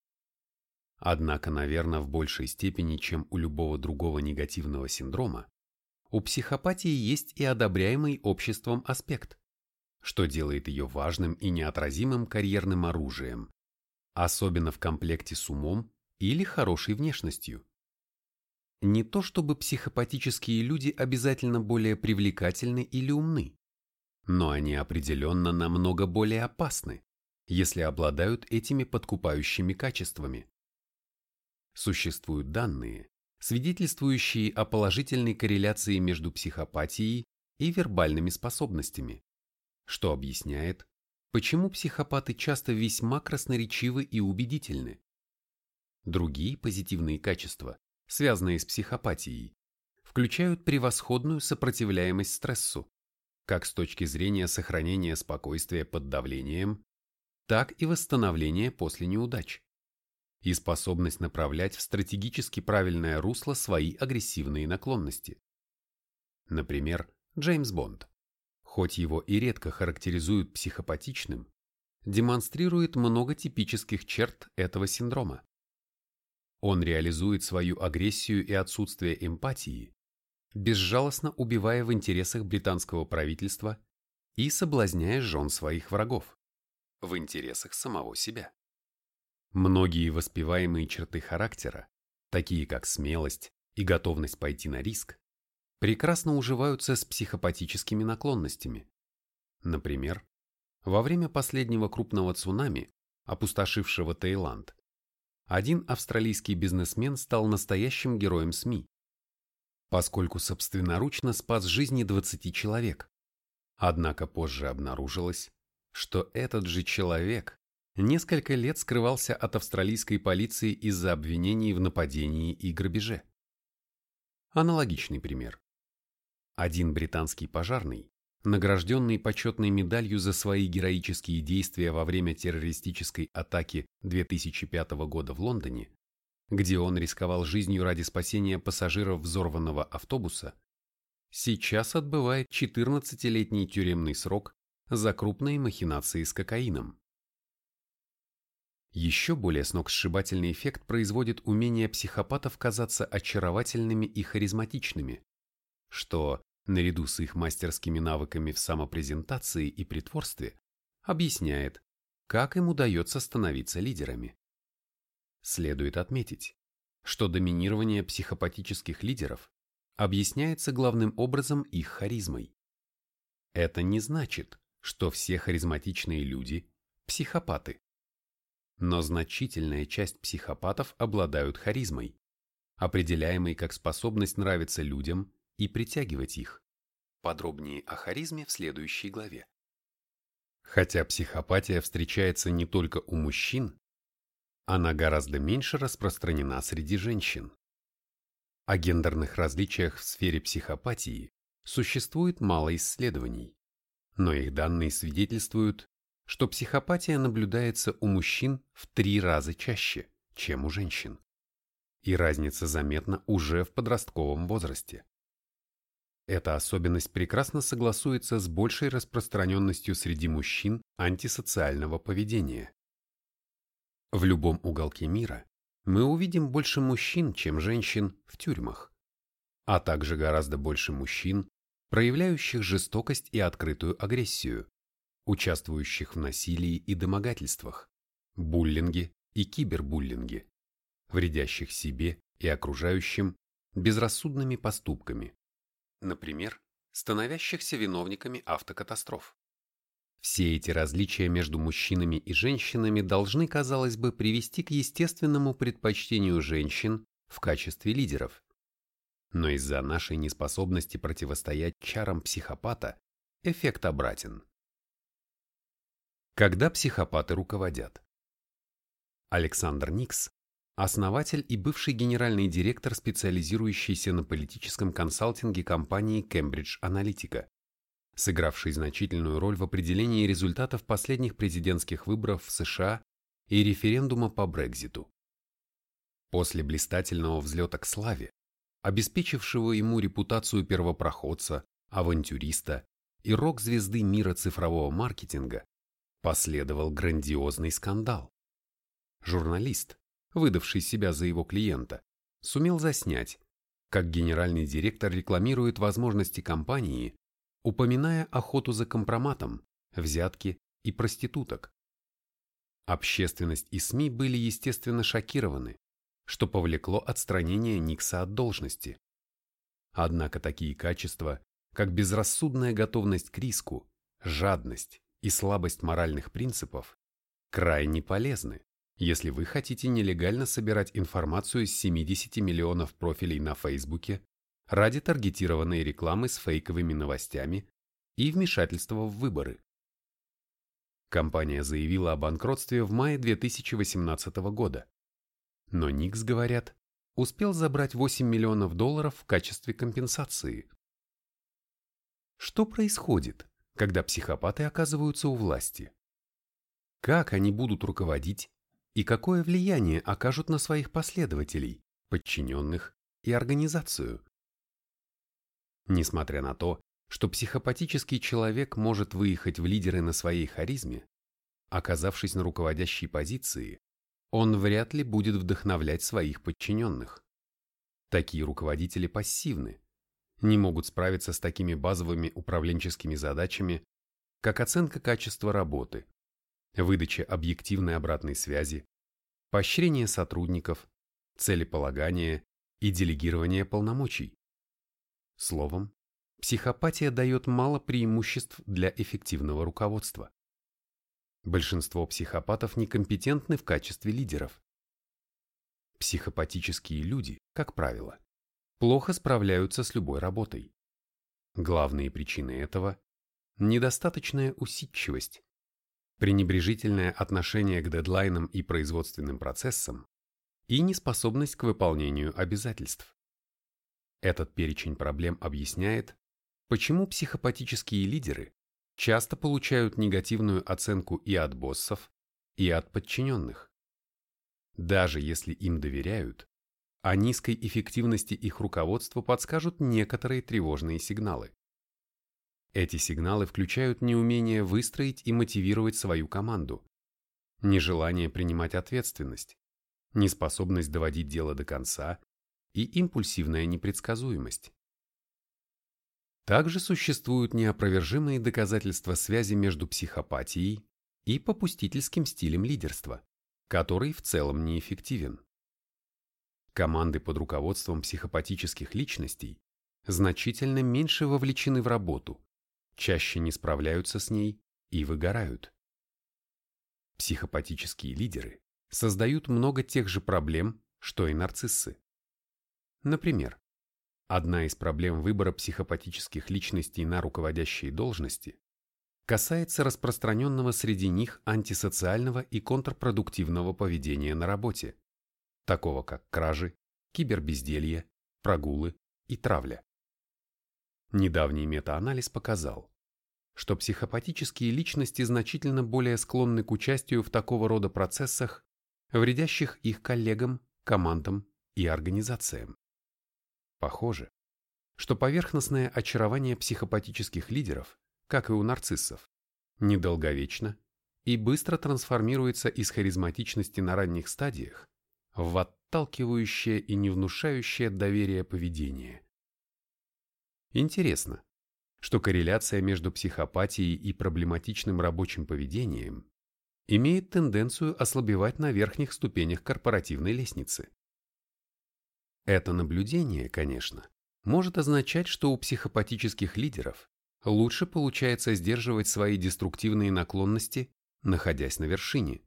Однако, наверное, в большей степени, чем у любого другого негативного синдрома, у психопатии есть и одобряемый обществом аспект, что делает ее важным и неотразимым карьерным оружием, особенно в комплекте с умом или хорошей внешностью. Не то чтобы психопатические люди обязательно более привлекательны или умны, но они определенно намного более опасны, если обладают этими подкупающими качествами. Существуют данные, свидетельствующие о положительной корреляции между психопатией и вербальными способностями, что объясняет, почему психопаты часто весьма красноречивы и убедительны. Другие позитивные качества, связанные с психопатией, включают превосходную сопротивляемость стрессу, как с точки зрения сохранения спокойствия под давлением, так и восстановления после неудач и способность направлять в стратегически правильное русло свои агрессивные наклонности. Например, Джеймс Бонд, хоть его и редко характеризуют психопатичным, демонстрирует много типических черт этого синдрома. Он реализует свою агрессию и отсутствие эмпатии, безжалостно убивая в интересах британского правительства и соблазняя жен своих врагов, в интересах самого себя. Многие воспеваемые черты характера, такие как смелость и готовность пойти на риск, прекрасно уживаются с психопатическими наклонностями. Например, во время последнего крупного цунами, опустошившего Таиланд, один австралийский бизнесмен стал настоящим героем СМИ, поскольку собственноручно спас жизни 20 человек. Однако позже обнаружилось, что этот же человек несколько лет скрывался от австралийской полиции из-за обвинений в нападении и грабеже. Аналогичный пример. Один британский пожарный, награжденный почетной медалью за свои героические действия во время террористической атаки 2005 года в Лондоне, где он рисковал жизнью ради спасения пассажиров взорванного автобуса, сейчас отбывает 14-летний тюремный срок за крупные махинации с кокаином. Еще более сногсшибательный эффект производит умение психопатов казаться очаровательными и харизматичными, что, наряду с их мастерскими навыками в самопрезентации и притворстве, объясняет, как им удается становиться лидерами. Следует отметить, что доминирование психопатических лидеров объясняется главным образом их харизмой. Это не значит, что все харизматичные люди – психопаты. Но значительная часть психопатов обладают харизмой, определяемой как способность нравиться людям и притягивать их. Подробнее о харизме в следующей главе. Хотя психопатия встречается не только у мужчин, она гораздо меньше распространена среди женщин. О гендерных различиях в сфере психопатии существует мало исследований, но их данные свидетельствуют, что психопатия наблюдается у мужчин в три раза чаще, чем у женщин. И разница заметна уже в подростковом возрасте. Эта особенность прекрасно согласуется с большей распространенностью среди мужчин антисоциального поведения. В любом уголке мира мы увидим больше мужчин, чем женщин в тюрьмах, а также гораздо больше мужчин, проявляющих жестокость и открытую агрессию, участвующих в насилии и домогательствах, буллинге и кибербуллинге, вредящих себе и окружающим безрассудными поступками, например, становящихся виновниками автокатастроф. Все эти различия между мужчинами и женщинами должны, казалось бы, привести к естественному предпочтению женщин в качестве лидеров. Но из-за нашей неспособности противостоять чарам психопата эффект обратен. Когда психопаты руководят. Александр Никс, основатель и бывший генеральный директор специализирующейся на политическом консалтинге компании Cambridge Analytica, сыгравший значительную роль в определении результатов последних президентских выборов в США и референдума по Брекзиту. После блистательного взлета к славе, обеспечившего ему репутацию первопроходца, авантюриста и рок-звезды мира цифрового маркетинга последовал грандиозный скандал. Журналист, выдавший себя за его клиента, сумел заснять, как генеральный директор рекламирует возможности компании, упоминая охоту за компроматом, взятки и проституток. Общественность и СМИ были естественно шокированы, что повлекло отстранение Никса от должности. Однако такие качества, как безрассудная готовность к риску, жадность и слабость моральных принципов, крайне полезны, если вы хотите нелегально собирать информацию из 70 миллионов профилей на Фейсбуке ради таргетированной рекламы с фейковыми новостями и вмешательства в выборы. Компания заявила о банкротстве в мае 2018 года. Но Никс, говорят, успел забрать 8 миллионов долларов в качестве компенсации. Что происходит, когда психопаты оказываются у власти? Как они будут руководить и какое влияние окажут на своих последователей, подчиненных и организацию? Несмотря на то, что психопатический человек может выехать в лидеры на своей харизме, оказавшись на руководящей позиции, он вряд ли будет вдохновлять своих подчиненных. Такие руководители пассивны, не могут справиться с такими базовыми управленческими задачами, как оценка качества работы, выдача объективной обратной связи, поощрение сотрудников, целеполагание и делегирование полномочий. Словом, психопатия дает мало преимуществ для эффективного руководства. Большинство психопатов некомпетентны в качестве лидеров. Психопатические люди, как правило, плохо справляются с любой работой. Главные причины этого – недостаточная усидчивость, пренебрежительное отношение к дедлайнам и производственным процессам и неспособность к выполнению обязательств. Этот перечень проблем объясняет, почему психопатические лидеры часто получают негативную оценку и от боссов, и от подчиненных. Даже если им доверяют, о низкой эффективности их руководства подскажут некоторые тревожные сигналы. Эти сигналы включают неумение выстроить и мотивировать свою команду, нежелание принимать ответственность, неспособность доводить дело до конца и импульсивная непредсказуемость. Также существуют неопровержимые доказательства связи между психопатией и попустительским стилем лидерства, который в целом неэффективен. Команды под руководством психопатических личностей значительно меньше вовлечены в работу, чаще не справляются с ней и выгорают. Психопатические лидеры создают много тех же проблем, что и нарциссы. Например, Одна из проблем выбора психопатических личностей на руководящие должности касается распространенного среди них антисоциального и контрпродуктивного поведения на работе, такого как кражи, кибербезделье, прогулы и травля. Недавний метаанализ показал, что психопатические личности значительно более склонны к участию в такого рода процессах, вредящих их коллегам, командам и организациям. Похоже, что поверхностное очарование психопатических лидеров, как и у нарциссов, недолговечно и быстро трансформируется из харизматичности на ранних стадиях в отталкивающее и не внушающее доверие поведение. Интересно, что корреляция между психопатией и проблематичным рабочим поведением имеет тенденцию ослабевать на верхних ступенях корпоративной лестницы. Это наблюдение, конечно, может означать, что у психопатических лидеров лучше получается сдерживать свои деструктивные наклонности, находясь на вершине.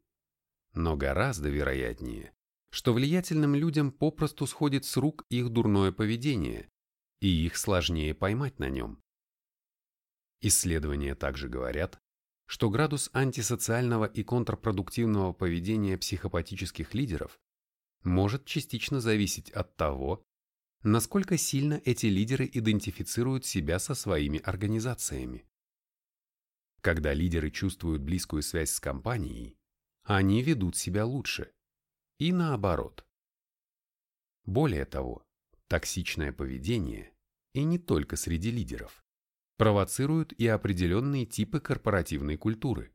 Но гораздо вероятнее, что влиятельным людям попросту сходит с рук их дурное поведение, и их сложнее поймать на нем. Исследования также говорят, что градус антисоциального и контрпродуктивного поведения психопатических лидеров может частично зависеть от того, насколько сильно эти лидеры идентифицируют себя со своими организациями. Когда лидеры чувствуют близкую связь с компанией, они ведут себя лучше. И наоборот. Более того, токсичное поведение, и не только среди лидеров, провоцируют и определенные типы корпоративной культуры.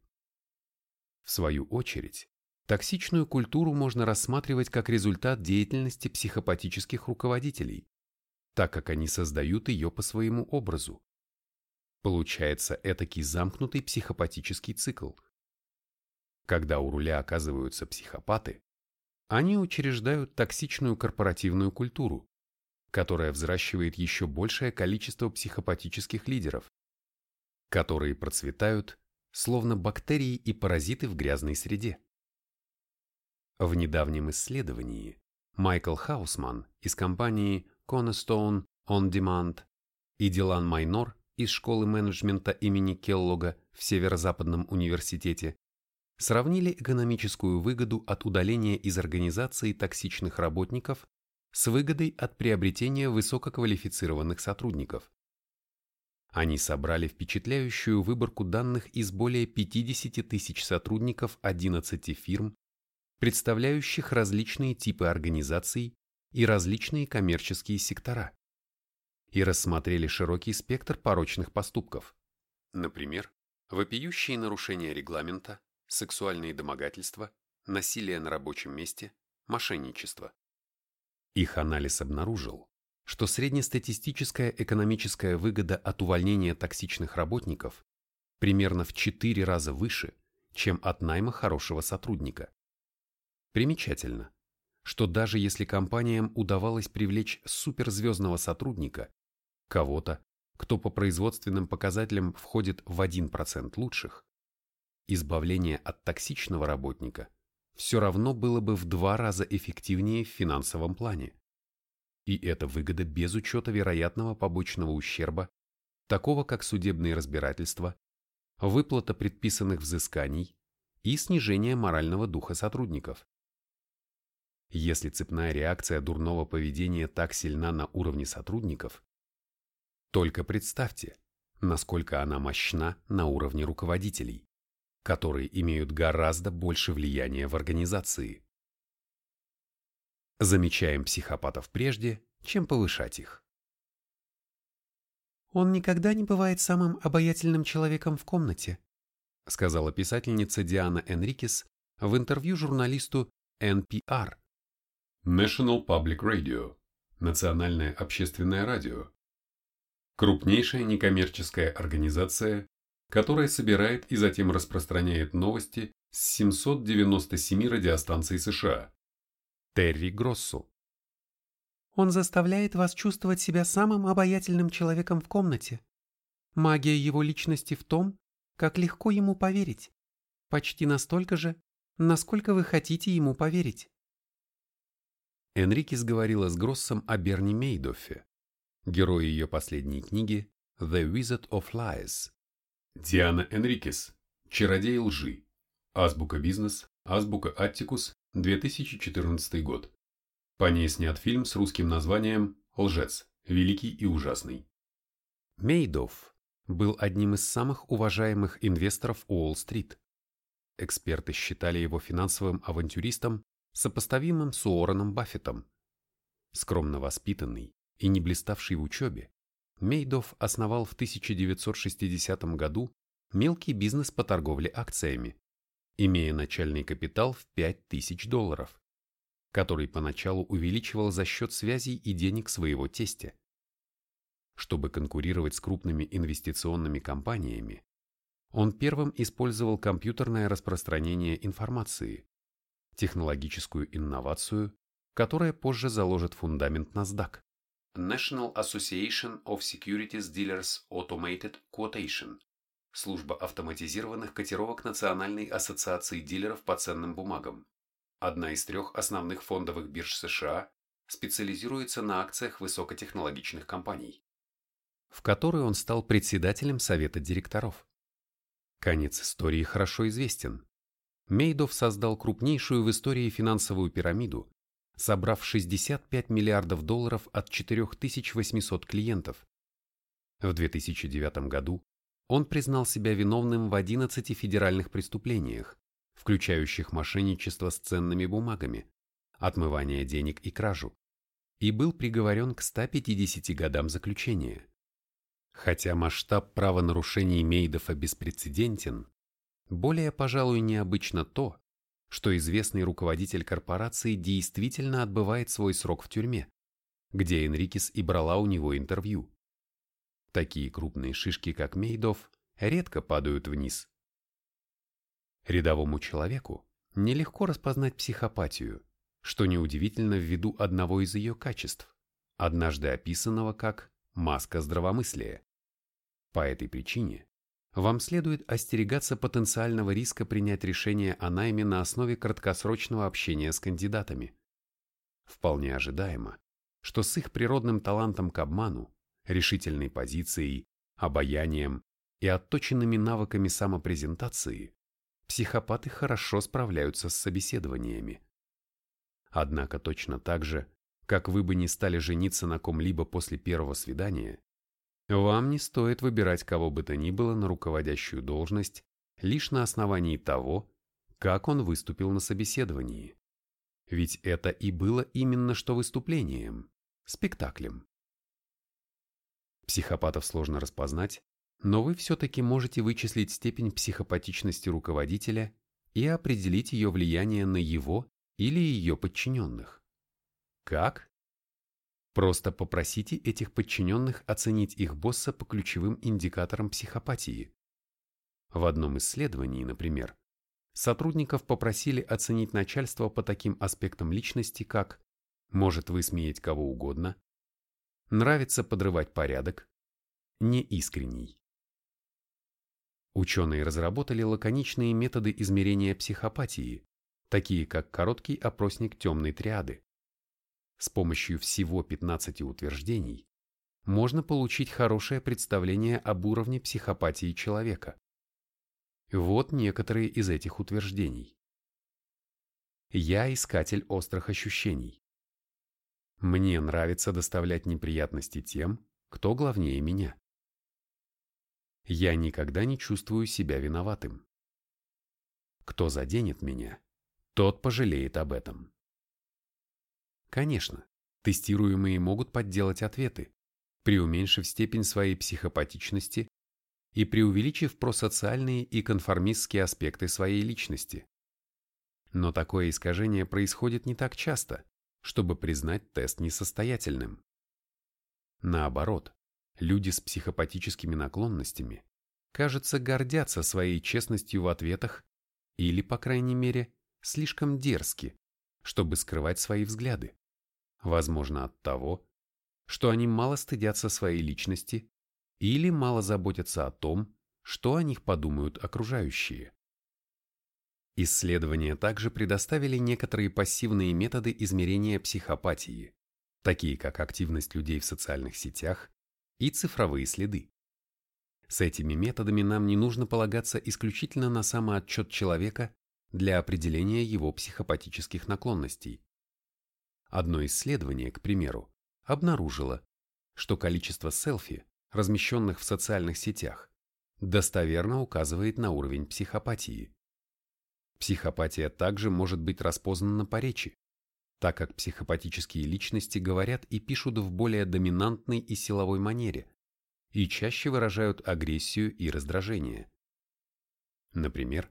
В свою очередь, токсичную культуру можно рассматривать как результат деятельности психопатических руководителей, так как они создают ее по своему образу. Получается этакий замкнутый психопатический цикл. Когда у руля оказываются психопаты, они учреждают токсичную корпоративную культуру, которая взращивает еще большее количество психопатических лидеров, которые процветают, словно бактерии и паразиты в грязной среде. В недавнем исследовании Майкл Хаусман из компании Cornerstone On Demand и Дилан Майнор из школы менеджмента имени Келлога в Северо-Западном университете сравнили экономическую выгоду от удаления из организации токсичных работников с выгодой от приобретения высококвалифицированных сотрудников. Они собрали впечатляющую выборку данных из более 50 тысяч сотрудников 11 фирм, представляющих различные типы организаций и различные коммерческие сектора, и рассмотрели широкий спектр порочных поступков, например, вопиющие нарушения регламента, сексуальные домогательства, насилие на рабочем месте, мошенничество. Их анализ обнаружил, что среднестатистическая экономическая выгода от увольнения токсичных работников примерно в 4 раза выше, чем от найма хорошего сотрудника. Примечательно, что даже если компаниям удавалось привлечь суперзвездного сотрудника, кого-то, кто по производственным показателям входит в 1% лучших, избавление от токсичного работника все равно было бы в два раза эффективнее в финансовом плане. И это выгода без учета вероятного побочного ущерба, такого как судебные разбирательства, выплата предписанных взысканий и снижение морального духа сотрудников. Если цепная реакция дурного поведения так сильна на уровне сотрудников, только представьте, насколько она мощна на уровне руководителей которые имеют гораздо больше влияния в организации. Замечаем психопатов прежде, чем повышать их. «Он никогда не бывает самым обаятельным человеком в комнате», сказала писательница Диана Энрикес в интервью журналисту NPR. National Public Radio – Национальное общественное радио. Крупнейшая некоммерческая организация, которая собирает и затем распространяет новости с 797 радиостанций США. Терри Гроссу. Он заставляет вас чувствовать себя самым обаятельным человеком в комнате. Магия его личности в том, как легко ему поверить. Почти настолько же, насколько вы хотите ему поверить. Энрикес говорила с Гроссом о Берни Мейдоффе, герое ее последней книги «The Wizard of Lies», Диана Энрикес. Чародей лжи. Азбука бизнес. Азбука Аттикус. 2014 год. По ней снят фильм с русским названием «Лжец. Великий и ужасный». Мейдов был одним из самых уважаемых инвесторов Уолл-стрит. Эксперты считали его финансовым авантюристом, сопоставимым с Уорреном Баффетом. Скромно воспитанный и не блиставший в учебе, Мейдов основал в 1960 году мелкий бизнес по торговле акциями, имея начальный капитал в 5000 долларов, который поначалу увеличивал за счет связей и денег своего тестя. Чтобы конкурировать с крупными инвестиционными компаниями, он первым использовал компьютерное распространение информации, технологическую инновацию, которая позже заложит фундамент NASDAQ. National Association of Securities Dealers Automated Quotation – служба автоматизированных котировок Национальной ассоциации дилеров по ценным бумагам. Одна из трех основных фондовых бирж США специализируется на акциях высокотехнологичных компаний, в которой он стал председателем совета директоров. Конец истории хорошо известен. Мейдов создал крупнейшую в истории финансовую пирамиду, собрав 65 миллиардов долларов от 4800 клиентов. В 2009 году он признал себя виновным в 11 федеральных преступлениях, включающих мошенничество с ценными бумагами, отмывание денег и кражу, и был приговорен к 150 годам заключения. Хотя масштаб правонарушений Мейдофа беспрецедентен, более, пожалуй, необычно то, что известный руководитель корпорации действительно отбывает свой срок в тюрьме, где Энрикес и брала у него интервью. Такие крупные шишки, как Мейдов, редко падают вниз. Рядовому человеку нелегко распознать психопатию, что неудивительно ввиду одного из ее качеств, однажды описанного как «маска здравомыслия». По этой причине вам следует остерегаться потенциального риска принять решение о найме на основе краткосрочного общения с кандидатами. Вполне ожидаемо, что с их природным талантом к обману, решительной позицией, обаянием и отточенными навыками самопрезентации психопаты хорошо справляются с собеседованиями. Однако точно так же, как вы бы не стали жениться на ком-либо после первого свидания, вам не стоит выбирать кого бы то ни было на руководящую должность лишь на основании того, как он выступил на собеседовании. Ведь это и было именно что выступлением, спектаклем. Психопатов сложно распознать, но вы все-таки можете вычислить степень психопатичности руководителя и определить ее влияние на его или ее подчиненных. Как? Просто попросите этих подчиненных оценить их босса по ключевым индикаторам психопатии. В одном исследовании, например, сотрудников попросили оценить начальство по таким аспектам личности, как может высмеять кого угодно, нравится подрывать порядок, неискренний. Ученые разработали лаконичные методы измерения психопатии, такие как короткий опросник темной триады. С помощью всего 15 утверждений можно получить хорошее представление об уровне психопатии человека. Вот некоторые из этих утверждений. Я искатель острых ощущений. Мне нравится доставлять неприятности тем, кто главнее меня. Я никогда не чувствую себя виноватым. Кто заденет меня, тот пожалеет об этом. Конечно, тестируемые могут подделать ответы, преуменьшив степень своей психопатичности и преувеличив просоциальные и конформистские аспекты своей личности. Но такое искажение происходит не так часто, чтобы признать тест несостоятельным. Наоборот, люди с психопатическими наклонностями, кажется, гордятся своей честностью в ответах или, по крайней мере, слишком дерзки, чтобы скрывать свои взгляды. Возможно от того, что они мало стыдятся своей личности или мало заботятся о том, что о них подумают окружающие. Исследования также предоставили некоторые пассивные методы измерения психопатии, такие как активность людей в социальных сетях и цифровые следы. С этими методами нам не нужно полагаться исключительно на самоотчет человека для определения его психопатических наклонностей. Одно исследование, к примеру, обнаружило, что количество селфи, размещенных в социальных сетях, достоверно указывает на уровень психопатии. Психопатия также может быть распознана по речи, так как психопатические личности говорят и пишут в более доминантной и силовой манере и чаще выражают агрессию и раздражение. Например,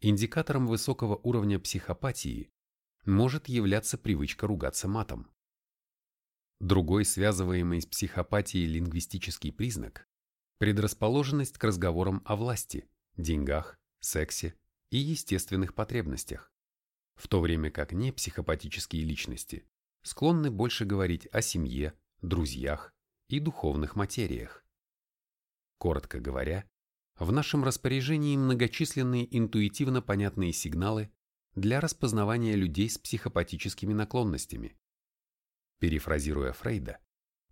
индикатором высокого уровня психопатии может являться привычка ругаться матом. Другой связываемый с психопатией лингвистический признак – предрасположенность к разговорам о власти, деньгах, сексе и естественных потребностях, в то время как непсихопатические личности склонны больше говорить о семье, друзьях и духовных материях. Коротко говоря, в нашем распоряжении многочисленные интуитивно понятные сигналы для распознавания людей с психопатическими наклонностями. Перефразируя Фрейда,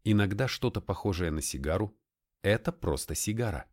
иногда что-то похожее на сигару – это просто сигара.